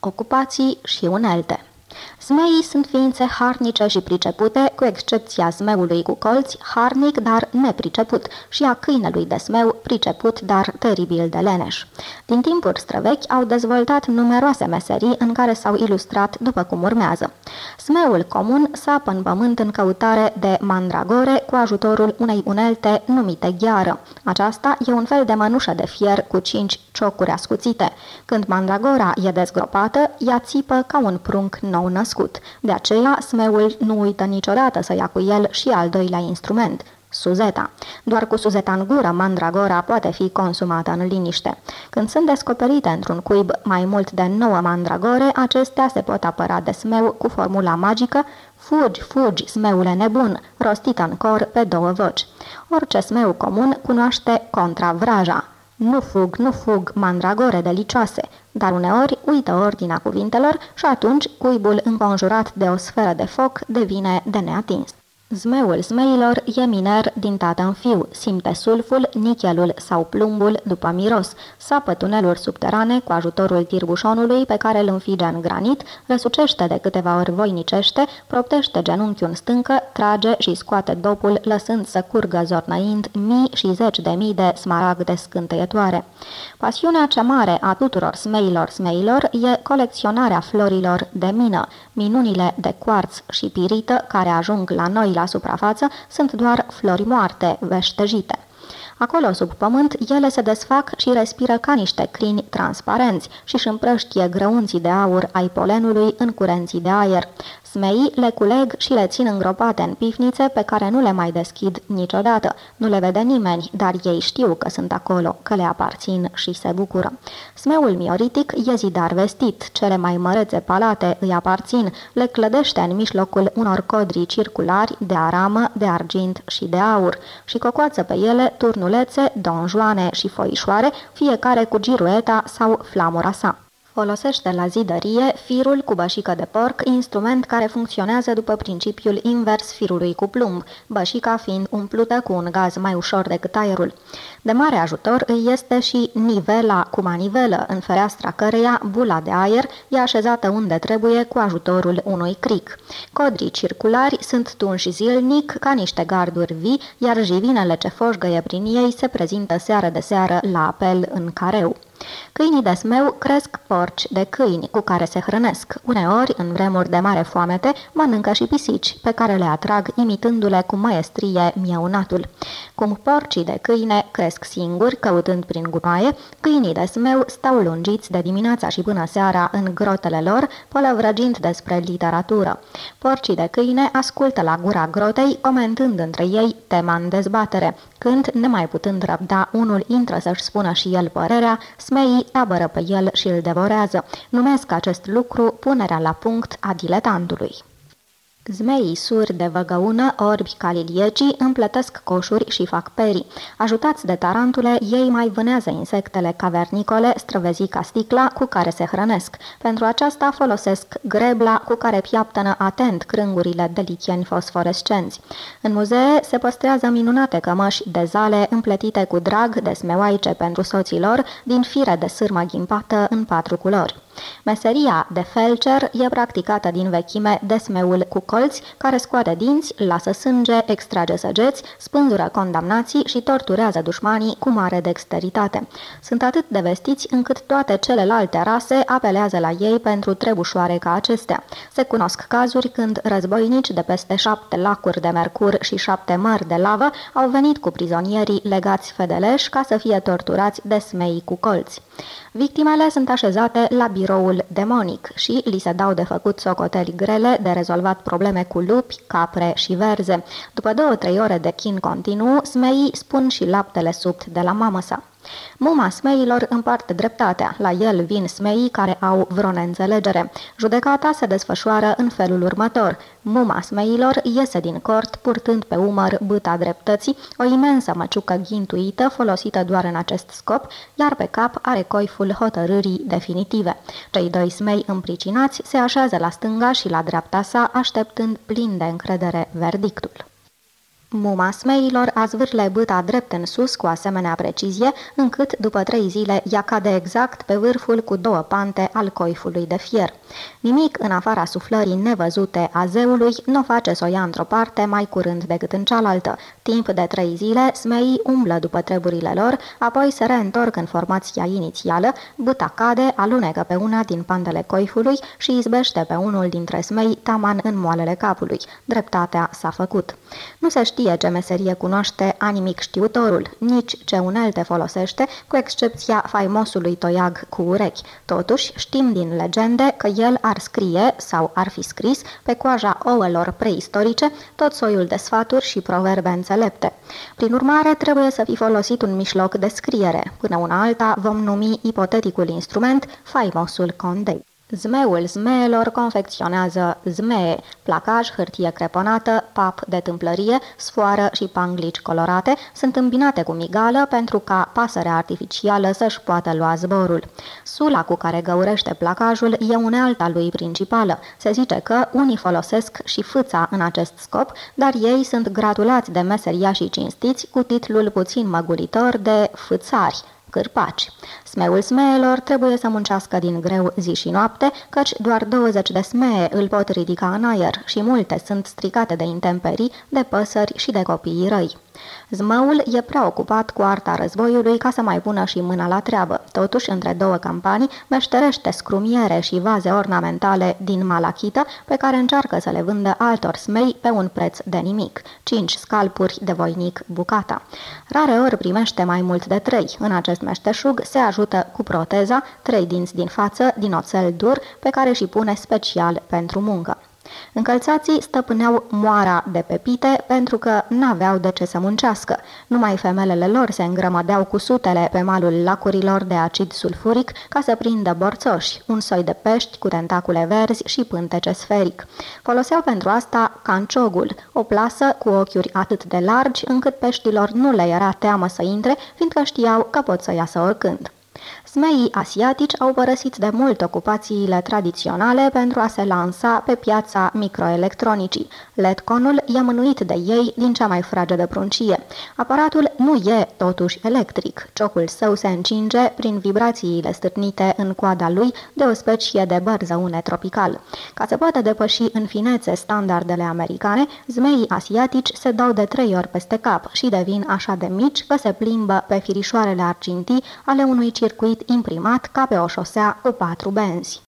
Ocupații și unelte Zmeii sunt ființe harnice și pricepute, cu excepția zmeului cu colți, harnic, dar nepriceput, și a câinelui de smeu, priceput, dar teribil de leneș. Din timpuri străvechi au dezvoltat numeroase meserii în care s-au ilustrat după cum urmează. Smeul comun sapă în pământ în căutare de mandragore cu ajutorul unei unelte numite gheară. Aceasta e un fel de mănușă de fier cu cinci ciocuri ascuțite. Când mandragora e dezgropată, ea țipă ca un prunc nou născut. De aceea, smeul nu uită niciodată să ia cu el și al doilea instrument, Suzeta. Doar cu suzeta în gură, mandragora poate fi consumată în liniște. Când sunt descoperite într-un cuib mai mult de 9 mandragore, acestea se pot apăra de smeu cu formula magică Fugi, fugi, smeule nebun, rostită în cor pe două voci. Orice smeu comun cunoaște contravraja. Nu fug, nu fug, mandragore delicioase, dar uneori uită ordinea cuvintelor și atunci cuibul înconjurat de o sferă de foc devine de neatins. Zmeul zmeilor e miner din tată în fiu, simte sulful, nichelul sau plumbul după miros, sapă tuneluri subterane cu ajutorul tirbușonului pe care îl înfige în granit, răsucește de câteva ori voinicește, proptește genunchiul în stâncă, trage și scoate dopul, lăsând să curgă zornăind mii și zeci de mii de smaragde scânteietoare. Pasiunea cea mare a tuturor smeilor smeilor e colecționarea florilor de mină, minunile de cuarț și pirită care ajung la noi la suprafață sunt doar flori moarte, veștejite. Acolo, sub pământ, ele se desfac și respiră ca niște crini transparenți și își împrăștie grăunții de aur ai polenului în curenții de aer. Smeii le culeg și le țin îngropate în pifnițe pe care nu le mai deschid niciodată. Nu le vede nimeni, dar ei știu că sunt acolo, că le aparțin și se bucură. Smeul mioritic e zidar vestit, cele mai mărețe palate îi aparțin, le clădește în mijlocul unor codrii circulari de aramă, de argint și de aur și cocoață pe ele turnulețe, donjoane și foișoare, fiecare cu girueta sau flamura sa. Folosește la zidărie firul cu bășică de porc, instrument care funcționează după principiul invers firului cu plumb, bășica fiind umplută cu un gaz mai ușor decât aerul. De mare ajutor îi este și nivela cu manivelă, în fereastra căreia bula de aer e așezată unde trebuie cu ajutorul unui cric. Codrii circulari sunt tunși zilnic ca niște garduri vii, iar jivinele ce foșgăie prin ei se prezintă seară de seară la apel în careu. Câinii de smeu cresc porci de câini cu care se hrănesc. Uneori, în vremuri de mare foamete, mănâncă și pisici, pe care le atrag imitându-le cu maestrie miaunatul. Cum porcii de câine cresc singuri, căutând prin gunoaie, câinii de smeu stau lungiți de dimineața și până seara în grotele lor, pălăvrăgind despre literatură. Porcii de câine ascultă la gura grotei, comentând între ei tema în dezbatere. Când, nemai putând răbda, unul intră să-și spună și el părerea, smeii tabără pe el și îl devorează. Numesc acest lucru punerea la punct a diletantului. Zmeii suri de văgăună, orbi ca liliecii, împletesc coșuri și fac perii. Ajutați de tarantule, ei mai vânează insectele cavernicole, străvezi ca sticla, cu care se hrănesc. Pentru aceasta folosesc grebla, cu care piaptănă atent crângurile de lichieni fosforescenți. În muzee se păstrează minunate cămăși de zale împletite cu drag de smeoaice pentru soților, din fire de sârmă ghimpată în patru culori. Meseria de felcer e practicată din vechime de smeul cu colți, care scoate dinți, lasă sânge, extrage săgeți, spânzură condamnații și torturează dușmanii cu mare dexteritate. Sunt atât de vestiți încât toate celelalte rase apelează la ei pentru trebușoare ca acestea. Se cunosc cazuri când războinici de peste șapte lacuri de mercur și șapte mări de lavă au venit cu prizonierii legați fedeleși ca să fie torturați de smei cu colți. Victimele sunt așezate la biroul demonic și li se dau de făcut socoteli grele, de rezolvat probleme cu lupi, capre și verze. După două-trei ore de chin continuu, smeii spun și laptele subt de la mamă sa. Muma smeilor împarte dreptatea. La el vin smeii care au vreo neînțelegere. Judecata se desfășoară în felul următor. Muma smeilor iese din cort, purtând pe umăr băta dreptății, o imensă măciucă ghintuită folosită doar în acest scop, iar pe cap are coiful hotărârii definitive. Cei doi smei împricinați se așează la stânga și la dreapta sa, așteptând plin de încredere verdictul. Muma smeilor a zvârle bâta drept în sus cu asemenea precizie, încât, după trei zile, ea cade exact pe vârful cu două pante al coifului de fier. Nimic în afara suflării nevăzute a zeului nu face să o ia într-o parte mai curând decât în cealaltă. Timp de trei zile, smeii umblă după treburile lor, apoi se reîntorc în formația inițială, bâta cade, alunecă pe una din pantele coifului și izbește pe unul dintre smei taman în moalele capului. Dreptatea s-a făcut. Nu se știe ce meserie cunoaște animic știutorul, nici ce unelte folosește, cu excepția faimosului toiag cu urechi. Totuși, știm din legende că el ar scrie, sau ar fi scris, pe coaja ouălor preistorice, tot soiul de sfaturi și proverbe înțelepte. Prin urmare, trebuie să fi folosit un mișloc de scriere. Până una alta vom numi ipoteticul instrument faimosul condei. Zmeul zmeelor confecționează zmee, placaj, hârtie creponată, pap de tâmplărie, sfoară și panglici colorate sunt îmbinate cu migală pentru ca pasărea artificială să-și poată lua zborul. Sula cu care găurește placajul e unealta lui principală. Se zice că unii folosesc și fâța în acest scop, dar ei sunt gratulați de meseriașii cinstiți cu titlul puțin măgulitor de fâțari cârpaci. Smeul smeelor trebuie să muncească din greu zi și noapte, căci doar 20 de smee îl pot ridica în aer și multe sunt stricate de intemperii, de păsări și de copiii răi. Zmăul e prea ocupat cu arta războiului ca să mai pună și mâna la treabă. Totuși, între două campanii, meșterește scrumiere și vaze ornamentale din malachită pe care încearcă să le vândă altor smei pe un preț de nimic, cinci scalpuri de voinic bucata. Rare ori primește mai mult de trei. În acest meșteșug se ajută cu proteza, trei dinți din față, din oțel dur, pe care și pune special pentru muncă. Încălțații stăpâneau moara de pepite pentru că n-aveau de ce să muncească. Numai femelele lor se îngrămădeau cu sutele pe malul lacurilor de acid sulfuric ca să prindă borțoși, un soi de pești cu tentacule verzi și pântece sferic. Foloseau pentru asta canciogul, o plasă cu ochiuri atât de largi încât peștilor nu le era teamă să intre, fiindcă știau că pot să iasă oricând. Smeii asiatici au părăsit de mult ocupațiile tradiționale pentru a se lansa pe piața microelectronicii. Letconul e mânuit de ei din cea mai fragedă pruncie. Aparatul nu e totuși electric. Ciocul său se încinge prin vibrațiile stârnite în coada lui de o specie de bărzăune tropical. Ca să poată depăși în finețe standardele americane, zmeii asiatici se dau de trei ori peste cap și devin așa de mici că se plimbă pe firișoarele argintii ale unui circuit imprimat ca pe o șosea cu patru benzi.